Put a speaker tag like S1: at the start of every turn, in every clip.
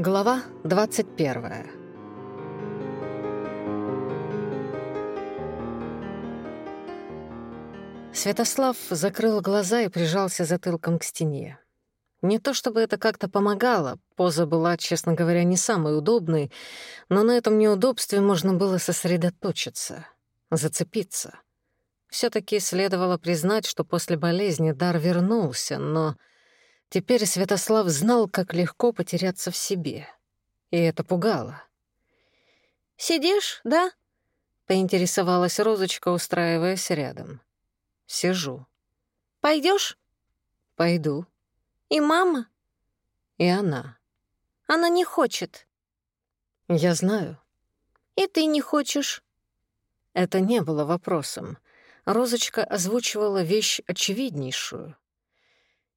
S1: Глава 21 Святослав закрыл глаза и прижался затылком к стене. Не то чтобы это как-то помогало, поза была, честно говоря, не самой удобной, но на этом неудобстве можно было сосредоточиться, зацепиться. все таки следовало признать, что после болезни дар вернулся, но Теперь Святослав знал, как легко потеряться в себе. И это пугало.
S2: «Сидишь, да?» — поинтересовалась Розочка, устраиваясь рядом.
S1: «Сижу».
S2: Пойдешь?
S1: «Пойду».
S2: «И мама?»
S1: «И она».
S2: «Она не хочет».
S1: «Я знаю».
S2: «И ты не хочешь».
S1: Это не было вопросом. Розочка озвучивала вещь очевиднейшую —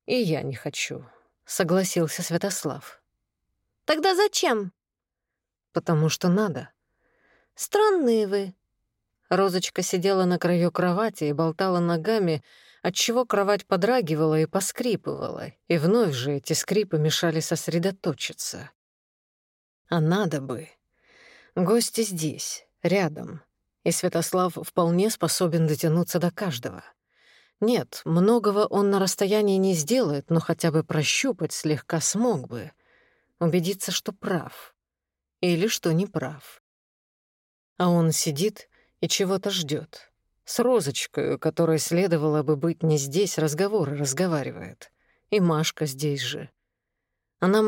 S1: и я не хочу, согласился Святослав.
S2: Тогда зачем?
S1: Потому что надо.
S2: Странные вы.
S1: Розочка сидела на краю кровати и болтала ногами, отчего кровать подрагивала и поскрипывала, и вновь же эти скрипы мешали сосредоточиться. А надо бы. Гости здесь, рядом, и Святослав вполне способен дотянуться до каждого — Нет, многого он на расстоянии не сделает, но хотя бы прощупать слегка смог бы. Убедиться, что прав. Или что не прав. А он сидит и чего-то ждет. С розочкой, которой следовало бы быть не здесь, разговоры разговаривает. И Машка здесь же. Она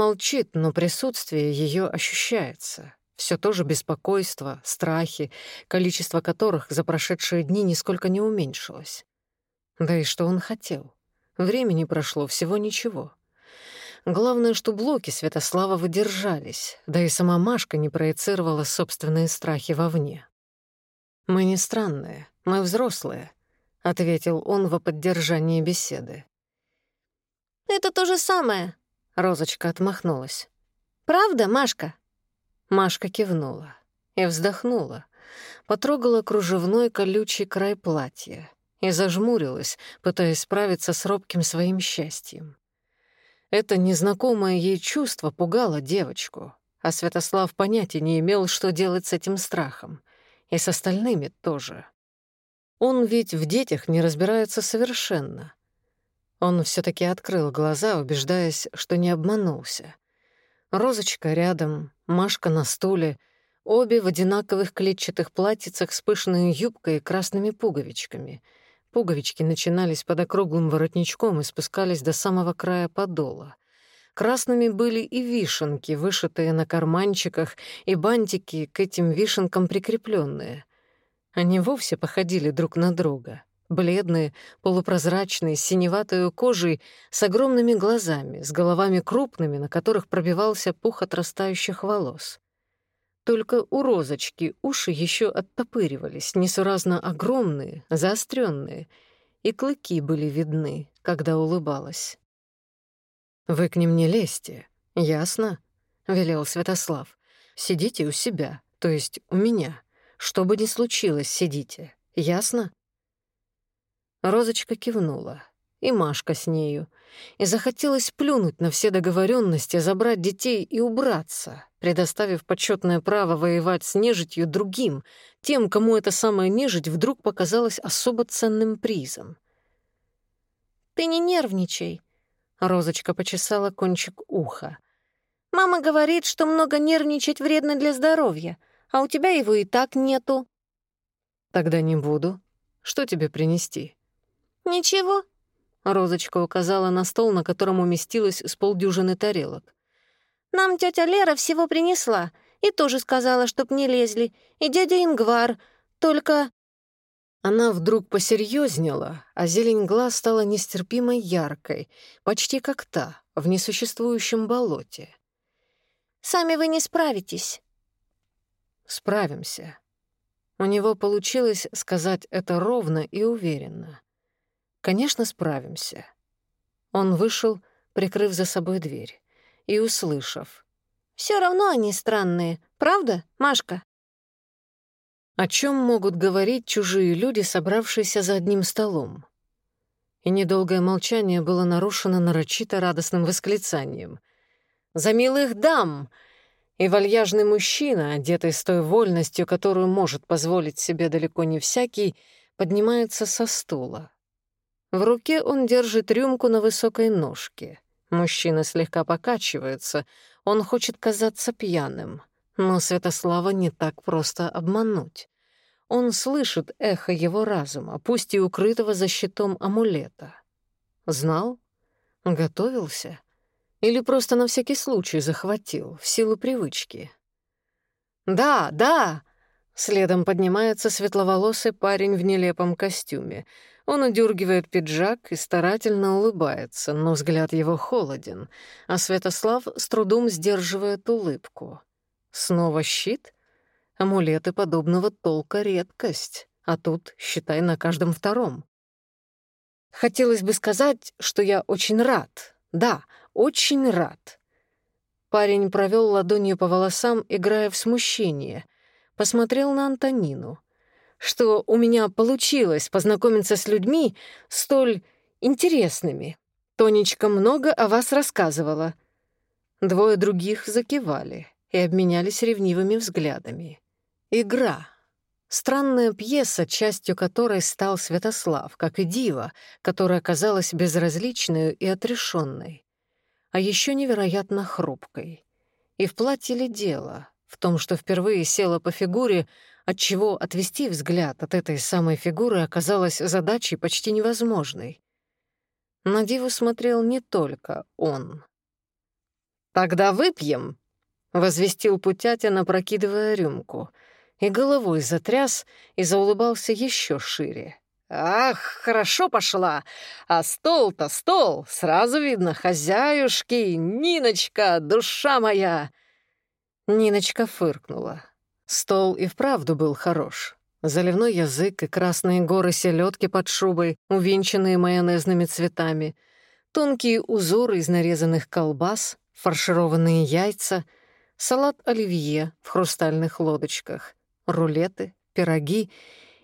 S1: молчит, но присутствие ее ощущается. Все то же беспокойство, страхи, количество которых за прошедшие дни нисколько не уменьшилось. Да и что он хотел? Времени прошло всего ничего. Главное, что блоки Святослава выдержались, да и сама Машка не проецировала собственные страхи вовне. «Мы не странные, мы взрослые», — ответил он во поддержании беседы.
S2: «Это то же самое», —
S1: Розочка отмахнулась.
S2: «Правда, Машка?»
S1: Машка кивнула и вздохнула, потрогала кружевной колючий край платья и зажмурилась, пытаясь справиться с робким своим счастьем. Это незнакомое ей чувство пугало девочку, а Святослав понятия не имел, что делать с этим страхом. И с остальными тоже. Он ведь в детях не разбирается совершенно. Он все таки открыл глаза, убеждаясь, что не обманулся. Розочка рядом, Машка на стуле, обе в одинаковых клетчатых платьицах с пышной юбкой и красными пуговичками — Пуговички начинались под округлым воротничком и спускались до самого края подола. Красными были и вишенки, вышитые на карманчиках, и бантики к этим вишенкам прикрепленные. Они вовсе походили друг на друга. Бледные, полупрозрачные, с синеватой кожей, с огромными глазами, с головами крупными, на которых пробивался пух отрастающих волос. Только у розочки уши еще оттопыривались, несуразно огромные, заостренные, и клыки были видны, когда улыбалась. «Вы к ним не лезьте, ясно?» — велел Святослав. «Сидите у себя, то есть у меня. Что бы ни случилось, сидите, ясно?» Розочка кивнула, и Машка с нею, и захотелось плюнуть на все договоренности, забрать детей и убраться, предоставив почетное право воевать с нежитью другим, тем, кому эта самая нежить вдруг показалась особо ценным призом.
S2: «Ты не нервничай», — Розочка почесала кончик уха. «Мама говорит, что много нервничать вредно для здоровья, а у тебя его и так нету».
S1: «Тогда не буду. Что тебе принести?»
S2: «Ничего», —
S1: Розочка указала на стол, на котором уместилось с полдюжины тарелок.
S2: «Нам тетя Лера всего принесла и тоже сказала, чтоб не лезли, и дядя Ингвар, только...»
S1: Она вдруг посерьезнела, а зелень глаз стала нестерпимо яркой, почти как та, в несуществующем болоте.
S2: «Сами вы не справитесь».
S1: «Справимся». У него получилось сказать это ровно и уверенно. Конечно, справимся. Он вышел, прикрыв за собой дверь, и услышав.
S2: Все равно они странные, правда, Машка?»
S1: О чем могут говорить чужие люди, собравшиеся за одним столом? И недолгое молчание было нарушено нарочито радостным восклицанием. «За милых дам!» И вальяжный мужчина, одетый с той вольностью, которую может позволить себе далеко не всякий, поднимается со стула. В руке он держит рюмку на высокой ножке — Мужчина слегка покачивается. Он хочет казаться пьяным. Но Святослава не так просто обмануть. Он слышит эхо его разума, пусть и укрытого за щитом амулета. Знал? Готовился? Или просто на всякий случай захватил, в силу привычки? «Да, да!» Следом поднимается светловолосый парень в нелепом костюме — он одергивает пиджак и старательно улыбается, но взгляд его холоден, а Святослав с трудом сдерживает улыбку. Снова щит? Амулеты подобного толка — редкость, а тут, считай, на каждом втором. Хотелось бы сказать, что я очень рад. Да, очень рад. Парень провел ладонью по волосам, играя в смущение. Посмотрел на Антонину — что у меня получилось познакомиться с людьми столь интересными. Тонечка много о вас рассказывала». Двое других закивали и обменялись ревнивыми взглядами. «Игра». Странная пьеса, частью которой стал Святослав, как и дива, которая казалась безразличной и отрешенной, а еще невероятно хрупкой. И в платье ли дело, в том, что впервые села по фигуре, отчего отвести взгляд от этой самой фигуры оказалось задачей почти невозможной. На Диву смотрел не только он. «Тогда выпьем!» — возвестил Путятин, опрокидывая рюмку, и головой затряс и заулыбался еще шире. «Ах, хорошо пошла! А стол-то стол! Сразу видно, хозяюшки! Ниночка, душа моя!» Ниночка фыркнула. Стол и вправду был хорош. Заливной язык и красные горы селедки под шубой, увенчанные майонезными цветами, тонкие узоры из нарезанных колбас, фаршированные яйца, салат оливье в хрустальных лодочках, рулеты, пироги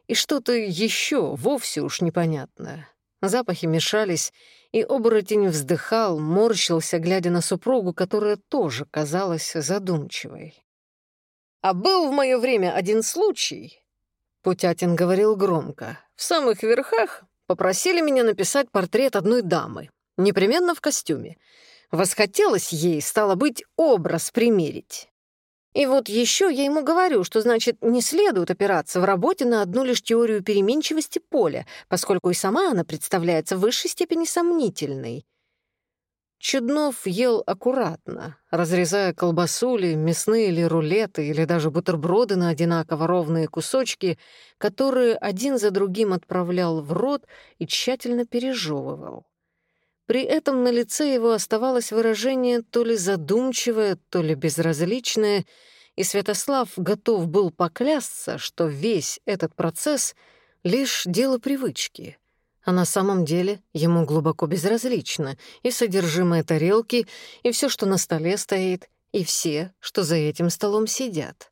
S1: и что-то еще вовсе уж непонятное. Запахи мешались, и оборотень вздыхал, морщился, глядя на супругу, которая тоже казалась задумчивой. «А был в мое время один случай», — Путятин говорил громко. «В самых верхах попросили меня написать портрет одной дамы, непременно в костюме. Восхотелось ей, стало быть, образ примерить. И вот еще я ему говорю, что, значит, не следует опираться в работе на одну лишь теорию переменчивости поля, поскольку и сама она представляется в высшей степени сомнительной. Чуднов ел аккуратно, разрезая колбасу ли, мясные ли рулеты, или даже бутерброды на одинаково ровные кусочки, которые один за другим отправлял в рот и тщательно пережевывал. При этом на лице его оставалось выражение то ли задумчивое, то ли безразличное, и Святослав готов был поклясться, что весь этот процесс — лишь дело привычки — а на самом деле ему глубоко безразлично и содержимое тарелки, и все, что на столе стоит, и все, что за этим столом сидят.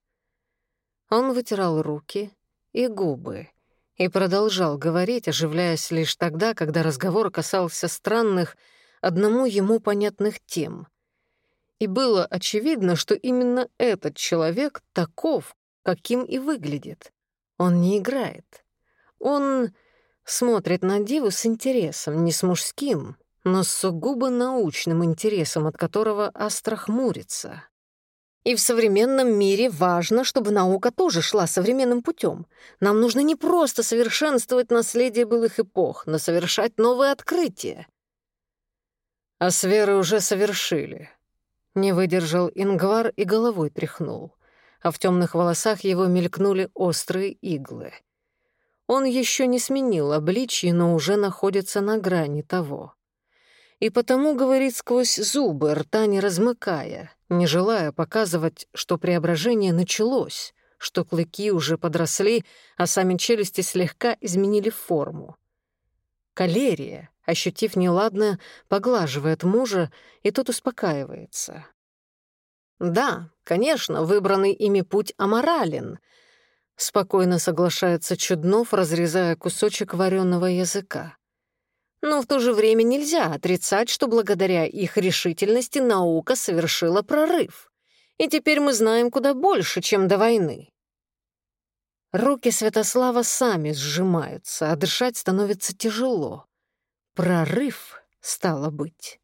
S1: Он вытирал руки и губы и продолжал говорить, оживляясь лишь тогда, когда разговор касался странных, одному ему понятных тем. И было очевидно, что именно этот человек таков, каким и выглядит. Он не играет. Он смотрит на Диву с интересом, не с мужским, но с сугубо научным интересом, от которого остро хмурится. И в современном мире важно, чтобы наука тоже шла современным путем. Нам нужно не просто совершенствовать наследие былых эпох, но совершать новые открытия. А сверы уже совершили. Не выдержал Ингвар и головой тряхнул. А в темных волосах его мелькнули острые иглы — он еще не сменил обличье, но уже находится на грани того. И потому говорит сквозь зубы, рта не размыкая, не желая показывать, что преображение началось, что клыки уже подросли, а сами челюсти слегка изменили форму. Калерия, ощутив неладное, поглаживает мужа, и тот успокаивается. Да, конечно, выбранный ими путь аморален — Спокойно соглашается Чуднов, разрезая кусочек вареного языка. Но в то же время нельзя отрицать, что благодаря их решительности наука совершила прорыв. И теперь мы знаем куда больше, чем до войны. Руки Святослава сами сжимаются, а дышать становится тяжело. Прорыв, стало быть.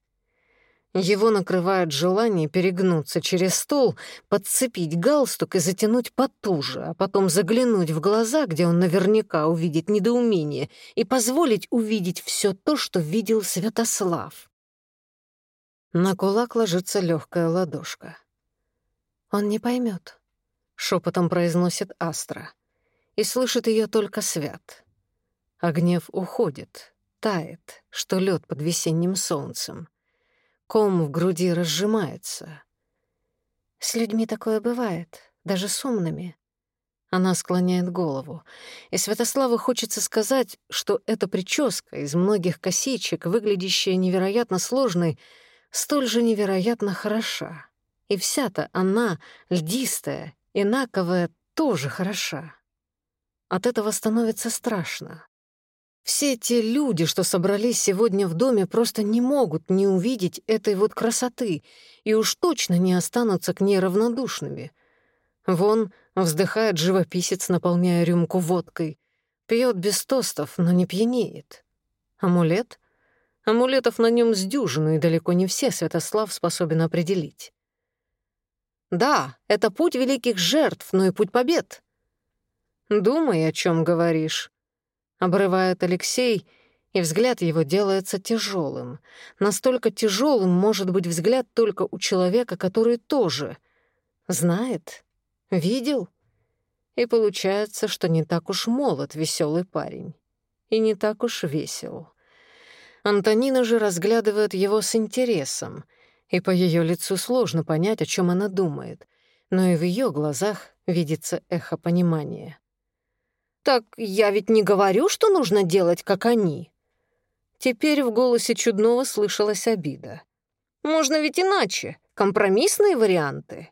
S1: Его накрывает желание перегнуться через стол, подцепить галстук и затянуть потуже, а потом заглянуть в глаза, где он наверняка увидит недоумение, и позволить увидеть все то, что видел Святослав. На кулак ложится легкая ладошка. «Он не поймет, шепотом произносит Астра. И слышит ее только Свят. Огнев а уходит, тает, что лед под весенним солнцем ком в груди разжимается. «С людьми такое бывает, даже с умными». Она склоняет голову, и Святославу хочется сказать, что эта прическа из многих косичек, выглядящая невероятно сложной, столь же невероятно хороша. И вся-то она, льдистая, инаковая, тоже хороша. От этого становится страшно. Все те люди, что собрались сегодня в доме, просто не могут не увидеть этой вот красоты и уж точно не останутся к ней равнодушными. Вон вздыхает живописец, наполняя рюмку водкой. Пьет без тостов, но не пьянеет. Амулет? Амулетов на нем с дюжину, и далеко не все Святослав способен определить. Да, это Обрывает Алексей, и взгляд его делается тяжелым. Настолько тяжелым может быть взгляд только у человека, который тоже знает, видел. И получается, что не так уж молод веселый парень. И не так уж весел. Антонина же разглядывает его с интересом, и по ее лицу сложно понять, о чем она думает, но и в ее глазах видится эхо понимания. «Так я ведь не говорю, что нужно делать, как они». Теперь в голосе чудного слышалась обида. «Можно ведь иначе. Компромиссные варианты».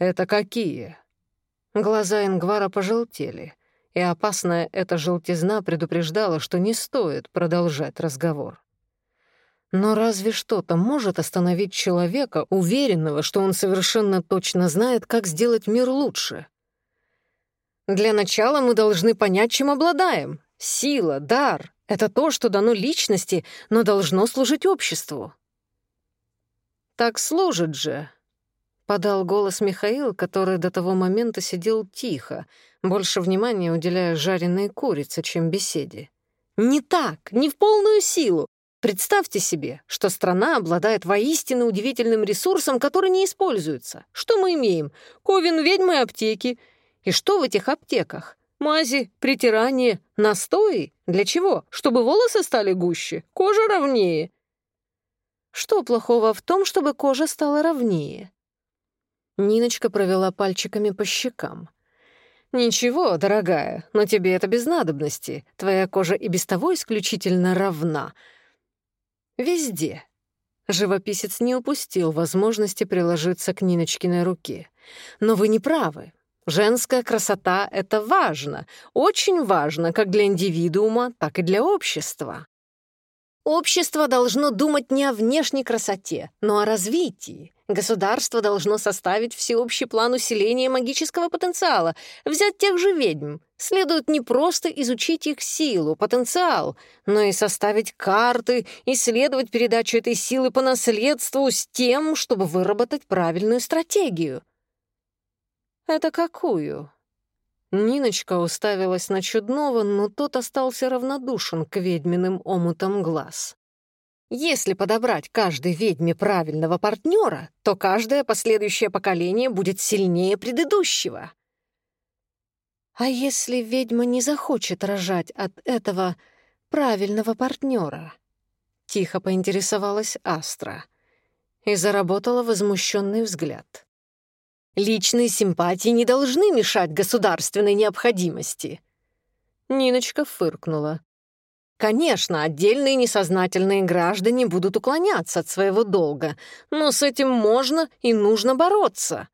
S1: «Это какие?» Глаза Ингвара пожелтели, и опасная эта желтизна предупреждала, что не стоит продолжать разговор. Но разве что-то может остановить человека, уверенного, что он совершенно точно знает, как сделать мир лучше? Для начала мы должны понять, чем обладаем. Сила, дар — это то, что дано личности, но должно служить обществу. «Так служит же», — подал голос Михаил, который до того момента сидел тихо, больше внимания уделяя жареной курице, чем беседе. «Не так, не в полную силу. Представьте себе, что страна обладает воистину удивительным ресурсом, который не используется. Что мы имеем? Ковен ведьмы аптеки — и что в этих аптеках? Мази, притирание, настои? Для чего? Чтобы волосы стали гуще, кожа ровнее. Что плохого в том, чтобы кожа стала ровнее? Ниночка провела пальчиками по щекам. «Ничего, дорогая, но тебе это без надобности. Твоя кожа и без того исключительно равна. Везде». Живописец не упустил возможности приложиться к Ниночкиной руке. «Но вы не правы. Женская красота — это важно, очень важно как для индивидуума, так и для общества. Общество должно думать не о внешней красоте, но о развитии. Государство должно составить всеобщий план усиления магического потенциала, взять тех же ведьм. Следует не просто изучить их силу, потенциал, но и составить карты, исследовать передачу этой силы по наследству с тем, чтобы выработать правильную стратегию — «Это какую?» Ниночка уставилась на чудного, но тот остался равнодушен к ведьминым омутам глаз. Если подобрать каждой ведьме правильного партнера, то каждое последующее поколение будет сильнее предыдущего. А если ведьма не захочет рожать от этого правильного партнера? Тихо поинтересовалась Астра и заработала возмущенный взгляд. Личные симпатии не должны мешать государственной необходимости». Ниночка фыркнула. Конечно, отдельные несознательные граждане будут уклоняться от своего долга, но с этим можно и нужно бороться.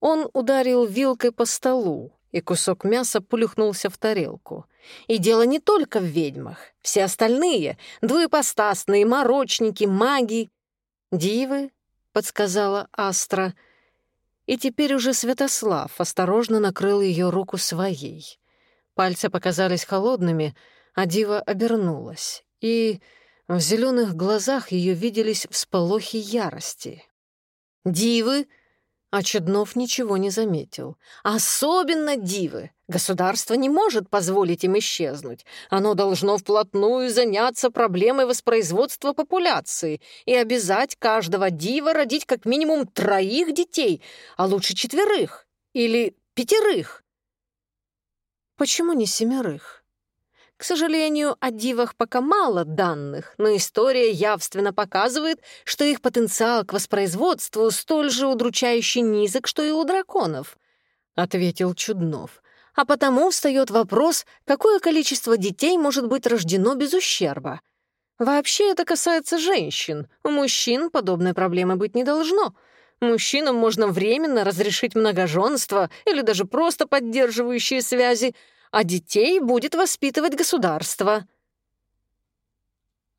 S1: Он ударил вилкой по столу, и кусок мяса плюхнулся в тарелку. И дело не только в ведьмах. Все остальные — двоепостасные, морочники, маги. «Дивы», — подсказала Астра, — и теперь уже Святослав осторожно накрыл ее руку своей. Пальцы показались холодными, а дива обернулась, и в зеленых глазах ее виделись всполохи ярости. «Дивы!» А Чеднов ничего не заметил. «Особенно дивы! Государство не может позволить им исчезнуть. Оно должно вплотную заняться проблемой воспроизводства популяции и обязать каждого дива родить как минимум троих детей, а лучше четверых или пятерых». «Почему не семерых?» К сожалению, о дивах пока мало данных, но история явственно показывает, что их потенциал к воспроизводству столь же удручающе низок, что и у драконов, — ответил Чуднов. А потому встает вопрос, какое количество детей может быть рождено без ущерба. Вообще это касается женщин. У мужчин подобной проблемы быть не должно. Мужчинам можно временно разрешить многоженство или даже просто поддерживающие связи, а детей будет воспитывать государство».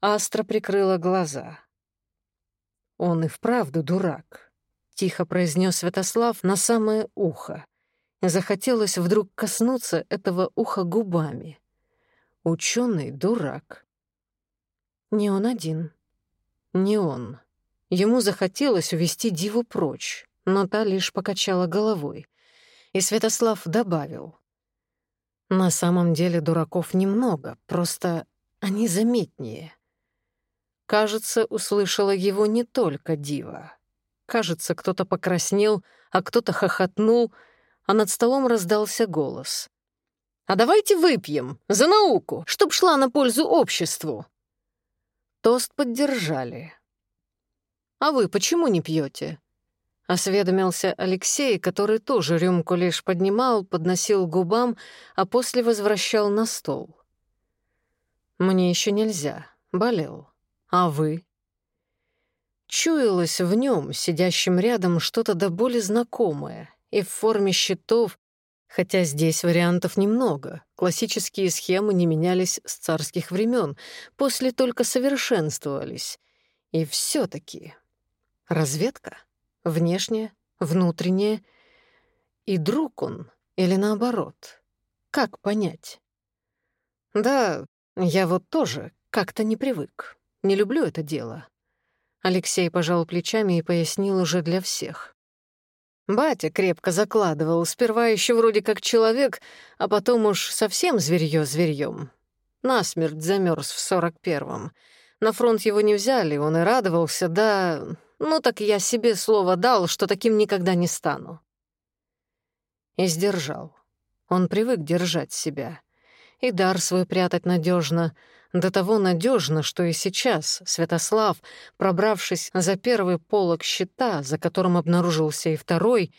S1: Астра прикрыла глаза. «Он и вправду дурак», — тихо произнес Святослав на самое ухо. Захотелось вдруг коснуться этого уха губами. Ученый дурак. Не он один. Не он. Ему захотелось увести Диву прочь, но та лишь покачала головой. И Святослав добавил. На самом деле дураков немного, просто они заметнее. Кажется, услышала его не только дива. Кажется, кто-то покраснел, а кто-то хохотнул, а над столом раздался голос. «А давайте выпьем за науку, чтоб шла на пользу обществу!» Тост поддержали. «А вы почему не пьете? — осведомился Алексей, который тоже рюмку лишь поднимал, подносил губам, а после возвращал на стол. «Мне еще нельзя. Болел. А вы?» Чуялось в нем, сидящем рядом, что-то до боли знакомое, и в форме щитов, хотя здесь вариантов немного. Классические схемы не менялись с царских времен, после только совершенствовались. И все таки разведка — Внешнее, внутреннее, И друг он или наоборот? Как понять? Да, я вот тоже как-то не привык. Не люблю это дело. Алексей пожал плечами и пояснил уже для всех. Батя крепко закладывал, сперва еще вроде как человек, а потом уж совсем зверьё зверьём. Насмерть замерз в сорок первом. На фронт его не взяли, он и радовался, да ну так я себе слово дал, что таким никогда не стану. И сдержал. Он привык держать себя. И дар свой прятать надежно, до того надежно, что и сейчас Святослав, пробравшись за первый полог щита, за которым обнаружился и второй,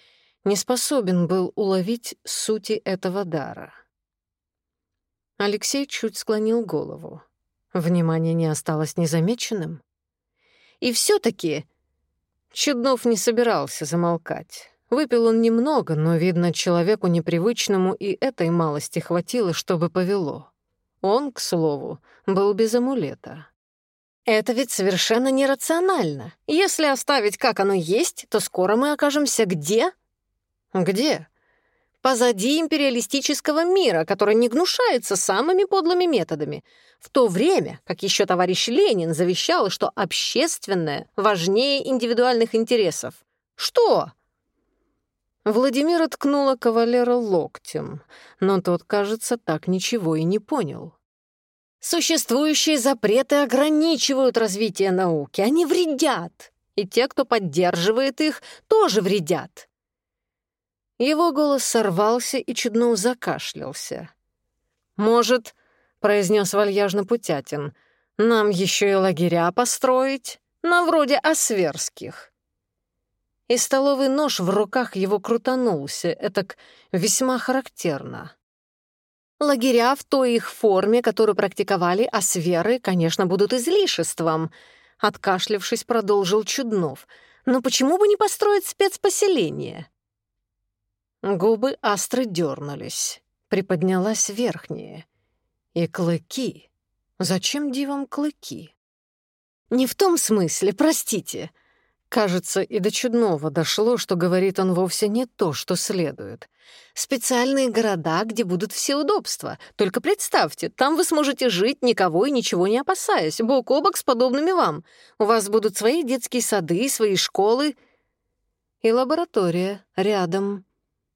S1: не способен был уловить сути этого дара. Алексей чуть склонил голову. Внимание не осталось незамеченным. «И все таки Чуднов не собирался замолкать. Выпил он немного, но, видно, человеку непривычному и этой малости хватило, чтобы повело. Он, к слову, был без амулета. «Это ведь совершенно нерационально. Если оставить как оно есть, то скоро мы окажемся где?» «Где?» позади империалистического мира, который не гнушается самыми подлыми методами, в то время, как еще товарищ Ленин завещал, что общественное важнее индивидуальных интересов. Что? Владимир ткнула кавалера локтем, но тот, кажется, так ничего и не понял. Существующие запреты ограничивают развитие науки, они вредят. И те, кто поддерживает их, тоже вредят. Его голос сорвался и чудно закашлялся. «Может, — произнес вальяжно Путятин, — нам еще и лагеря построить, на вроде осверских?» И столовый нож в руках его крутанулся, этак весьма характерно. Лагеря в той их форме, которую практиковали осверы, конечно, будут излишеством, — откашлявшись, продолжил Чуднов. «Но почему бы не построить спецпоселение?» Губы астры дернулись, приподнялась верхняя. И клыки. Зачем дивам клыки? Не в том смысле, простите. Кажется, и до чудного дошло, что говорит он вовсе не то, что следует.
S2: Специальные города, где будут все удобства. Только представьте, там вы сможете жить, никого и ничего не опасаясь, бок о бок с подобными вам. У вас будут свои детские сады, свои школы
S1: и лаборатория рядом.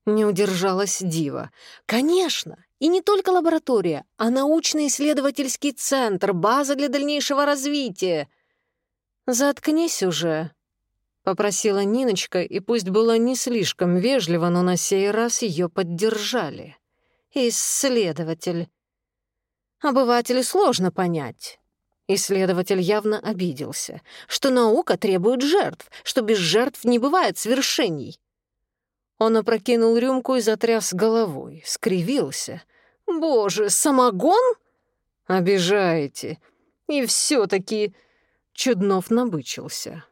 S1: Не удержалась Дива.
S2: «Конечно! И не только лаборатория, а научно-исследовательский центр, база для дальнейшего развития!»
S1: «Заткнись уже!» — попросила Ниночка, и пусть была не слишком вежлива, но на сей раз ее поддержали. «Исследователь!» «Обывателю сложно понять!» Исследователь явно обиделся, что наука требует жертв, что без жертв не бывает свершений. Он опрокинул рюмку и затряс головой, скривился. «Боже, самогон?» «Обижаете. И все таки Чуднов набычился.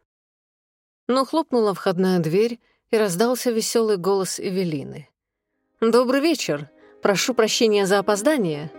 S1: Но хлопнула входная дверь, и раздался веселый голос Эвелины. «Добрый вечер. Прошу прощения за опоздание».